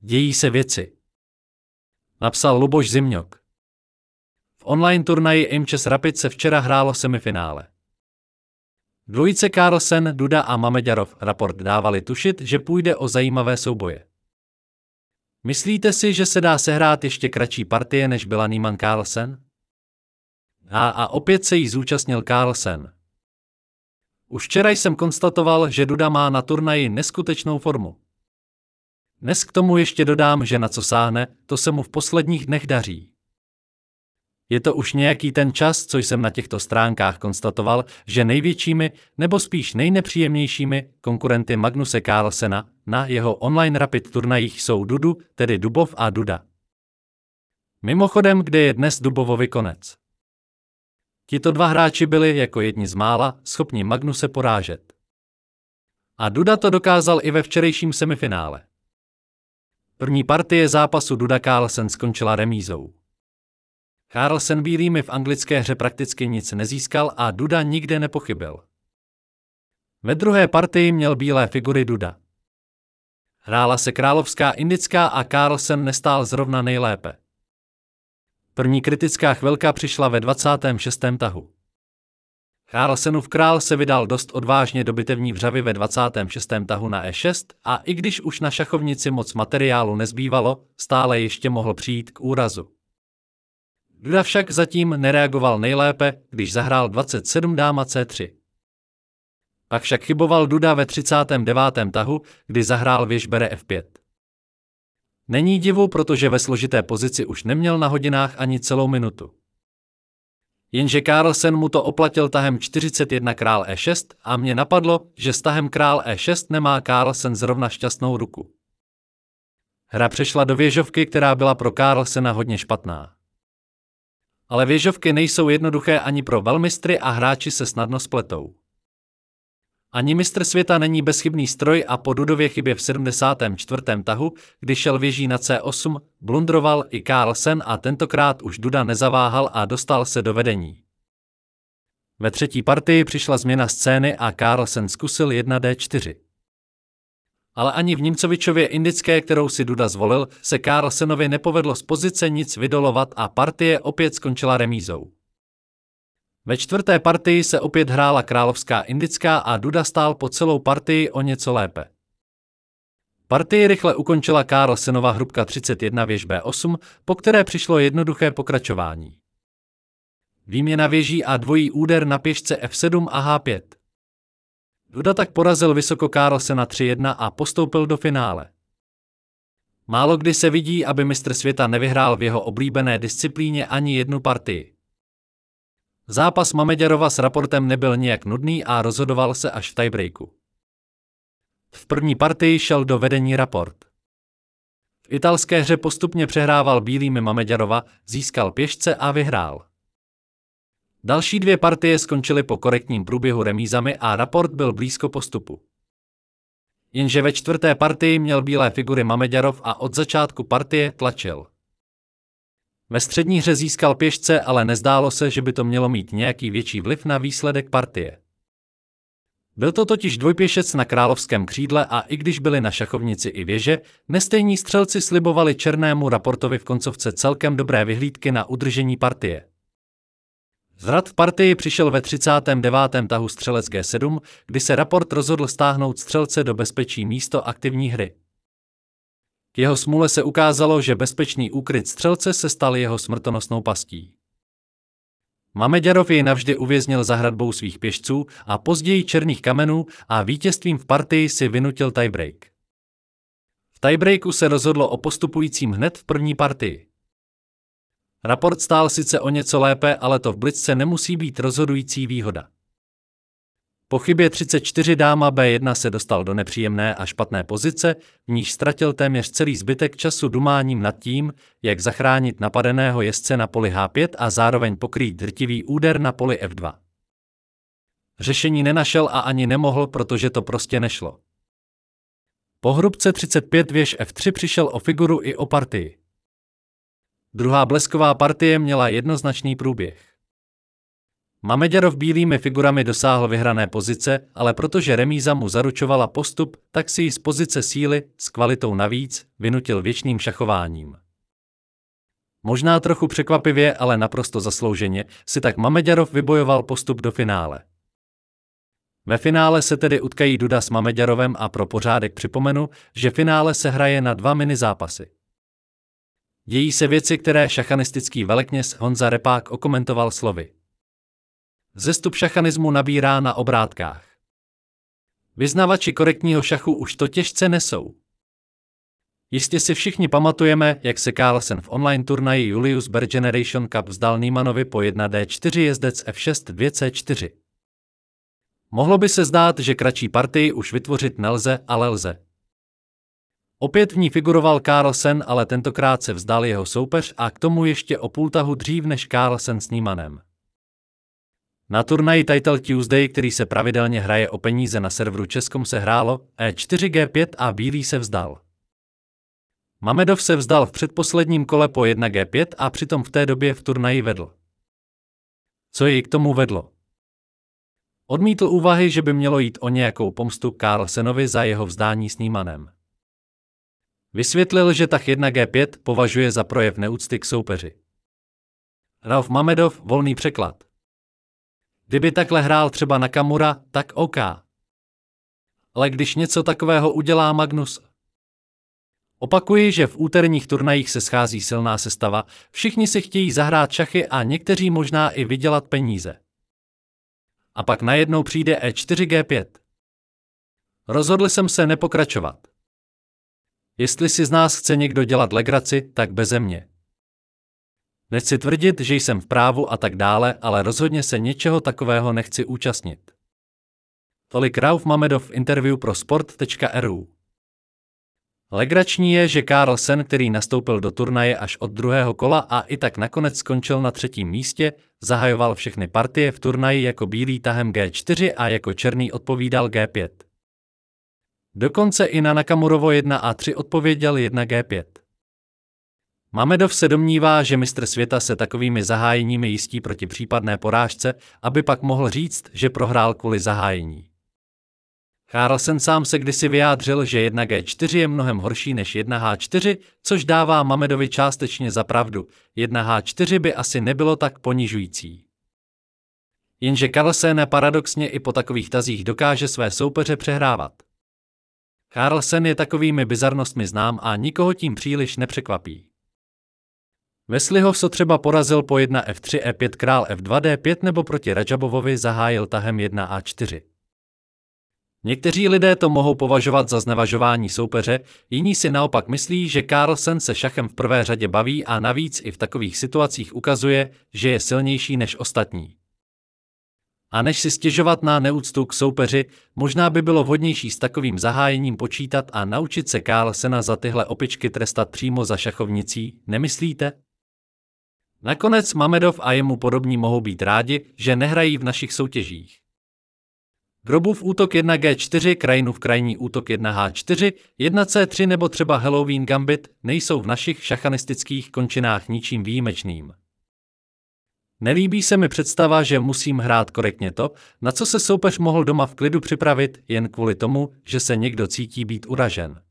Dějí se věci. Napsal Luboš Zimňok. V online turnaji Imches Rapid se včera hrálo semifinále. Dvojice Carlsen, Duda a Mameďarov raport dávali tušit, že půjde o zajímavé souboje. Myslíte si, že se dá sehrát ještě kratší partie, než byla Niemann Carlsen? A, a opět se jí zúčastnil Carlsen. Už včera jsem konstatoval, že Duda má na turnaji neskutečnou formu. Dnes k tomu ještě dodám, že na co sáhne, to se mu v posledních dnech daří. Je to už nějaký ten čas, co jsem na těchto stránkách konstatoval, že největšími, nebo spíš nejnepříjemnějšími konkurenty Magnuse Carlsena na jeho online rapid turnajích jsou Dudu, tedy Dubov a Duda. Mimochodem, kde je dnes Dubovovi konec. Tito dva hráči byli, jako jedni z mála, schopni Magnuse porážet. A Duda to dokázal i ve včerejším semifinále. První partie zápasu Duda Carlsen skončila remízou. Carlsen bílými v anglické hře prakticky nic nezískal a Duda nikde nepochybil. Ve druhé partii měl bílé figury Duda. Hrála se královská indická a Carlsen nestál zrovna nejlépe. První kritická chvilka přišla ve 26. tahu. Carlsenův král se vydal dost odvážně do bitevní vřavy ve 26. tahu na E6 a i když už na šachovnici moc materiálu nezbývalo, stále ještě mohl přijít k úrazu. Duda však zatím nereagoval nejlépe, když zahrál 27 dáma C3. Pak však chyboval Duda ve 39. tahu, kdy zahrál věž bere F5. Není divu, protože ve složité pozici už neměl na hodinách ani celou minutu. Jenže Carlsen mu to oplatil tahem 41 král E6 a mě napadlo, že s tahem král E6 nemá Carlsen zrovna šťastnou ruku. Hra přešla do věžovky, která byla pro Carlsena hodně špatná. Ale věžovky nejsou jednoduché ani pro velmistry a hráči se snadno spletou. Ani mistr světa není bezchybný stroj a po Dudově chybě v 74. tahu, kdy šel věží na C8, blundroval i Carlsen a tentokrát už Duda nezaváhal a dostal se do vedení. Ve třetí partii přišla změna scény a Carlsen zkusil 1D4. Ale ani v Nimcovičově indické, kterou si Duda zvolil, se Carlsenovi nepovedlo z pozice nic vydolovat a partie opět skončila remízou. Ve čtvrté partii se opět hrála královská indická a Duda stál po celou partii o něco lépe. Partii rychle ukončila Carlsenova hrubka 31 věž B8, po které přišlo jednoduché pokračování. Výměna věží a dvojí úder na pěšce F7 a H5. Duda tak porazil vysoko Carlsena 3-1 a postoupil do finále. Málo kdy se vidí, aby mistr světa nevyhrál v jeho oblíbené disciplíně ani jednu partii. Zápas Mameďarova s raportem nebyl nijak nudný a rozhodoval se až v tiebreaku. V první partii šel do vedení raport. V italské hře postupně přehrával bílými Mameďarova, získal pěšce a vyhrál. Další dvě partie skončily po korektním průběhu remízami a raport byl blízko postupu. Jenže ve čtvrté partii měl bílé figury Mameďarov a od začátku partie tlačil. Ve střední hře získal pěšce, ale nezdálo se, že by to mělo mít nějaký větší vliv na výsledek partie. Byl to totiž dvojpěšec na královském křídle a i když byli na šachovnici i věže, nestejní střelci slibovali černému raportovi v koncovce celkem dobré vyhlídky na udržení partie. Zrad v partii přišel ve 39. tahu střelec G7, kdy se raport rozhodl stáhnout střelce do bezpečí místo aktivní hry. K jeho smůle se ukázalo, že bezpečný úkryt střelce se stal jeho smrtonosnou pastí. Mameďarov jej navždy uvěznil za hradbou svých pěšců a později černých kamenů a vítězstvím v partii si vynutil tiebreak. V tiebreaku se rozhodlo o postupujícím hned v první partii. Raport stál sice o něco lépe, ale to v blitce nemusí být rozhodující výhoda. Po chybě 34 dáma B1 se dostal do nepříjemné a špatné pozice, v níž ztratil téměř celý zbytek času dumáním nad tím, jak zachránit napadeného jezdce na poli H5 a zároveň pokrýt drtivý úder na poli F2. Řešení nenašel a ani nemohl, protože to prostě nešlo. Po hrubce 35 věž F3 přišel o figuru i o partii. Druhá blesková partie měla jednoznačný průběh. Mameďarov bílými figurami dosáhl vyhrané pozice, ale protože remíza mu zaručovala postup, tak si ji z pozice síly, s kvalitou navíc, vynutil věčným šachováním. Možná trochu překvapivě, ale naprosto zaslouženě, si tak Mameďarov vybojoval postup do finále. Ve finále se tedy utkají Duda s Mameďarovem a pro pořádek připomenu, že finále se hraje na dva mini zápasy. Dějí se věci, které šachanistický velekněz Honza Repák okomentoval slovy. Zestup šachanismu nabírá na obrátkách. Vyznavači korektního šachu už to těžce nesou. Jistě si všichni pamatujeme, jak se Carlsen v online turnaji Julius Baer Generation Cup vzdal Niemanovi po 1D4 jezdec F6 2C4. Mohlo by se zdát, že kratší partii už vytvořit nelze, ale lze. Opět v ní figuroval Carlsen, ale tentokrát se vzdal jeho soupeř a k tomu ještě o půl tahu dřív než Carlsen s Niemanem. Na turnaji Title Tuesday, který se pravidelně hraje o peníze na serveru Českom, se hrálo E4G5 a Bílý se vzdal. Mamedov se vzdal v předposledním kole po 1G5 a přitom v té době v turnaji vedl. Co jej k tomu vedlo? Odmítl úvahy, že by mělo jít o nějakou pomstu Carlsenovi za jeho vzdání s Nímanem. Vysvětlil, že tah 1G5 považuje za projev neúcty k soupeři. Ralf Mamedov, volný překlad. Kdyby takhle hrál třeba na Kamura, tak OK. Ale když něco takového udělá Magnus, Opakuji, že v úterních turnajích se schází silná sestava, všichni si chtějí zahrát šachy a někteří možná i vydělat peníze. A pak najednou přijde E4G5. Rozhodl jsem se nepokračovat. Jestli si z nás chce někdo dělat legraci, tak beze mě. Nechci tvrdit, že jsem v právu a tak dále, ale rozhodně se něčeho takového nechci účastnit. Tolik Rauf Mamedov v interview pro sport.ru. Legrační je, že Carlsen, který nastoupil do turnaje až od druhého kola a i tak nakonec skončil na třetím místě, zahajoval všechny partie v turnaji jako bílý tahem G4 a jako černý odpovídal G5. Dokonce i na Nakamurovo 1 a 3 odpověděl 1 G5. Mamedov se domnívá, že mistr světa se takovými zahájeními jistí proti případné porážce, aby pak mohl říct, že prohrál kvůli zahájení. Carlsen sám se kdysi vyjádřil, že 1G4 je mnohem horší než 1H4, což dává Mamedovi částečně za pravdu. 1H4 by asi nebylo tak ponižující. Jenže Carlsen paradoxně i po takových tazích dokáže své soupeře přehrávat. Carlsen je takovými bizarnostmi znám a nikoho tím příliš nepřekvapí. Veslihov so třeba porazil po 1 F3 E5 král F2 D5 nebo proti Rajabovovi zahájil tahem 1 A4. Někteří lidé to mohou považovat za znevažování soupeře, jiní si naopak myslí, že Carlsen se šachem v prvé řadě baví a navíc i v takových situacích ukazuje, že je silnější než ostatní. A než si stěžovat na neúctu k soupeři, možná by bylo vhodnější s takovým zahájením počítat a naučit se Carlsena za tyhle opičky trestat přímo za šachovnicí, nemyslíte? Nakonec Mamedov a jemu podobní mohou být rádi, že nehrají v našich soutěžích. Grobův útok 1G4, krajinův krajní útok 1H4, 1C3 nebo třeba Halloween Gambit nejsou v našich šachanistických končinách ničím výjimečným. Nelíbí se mi představa, že musím hrát korektně to, na co se soupeř mohl doma v klidu připravit, jen kvůli tomu, že se někdo cítí být uražen.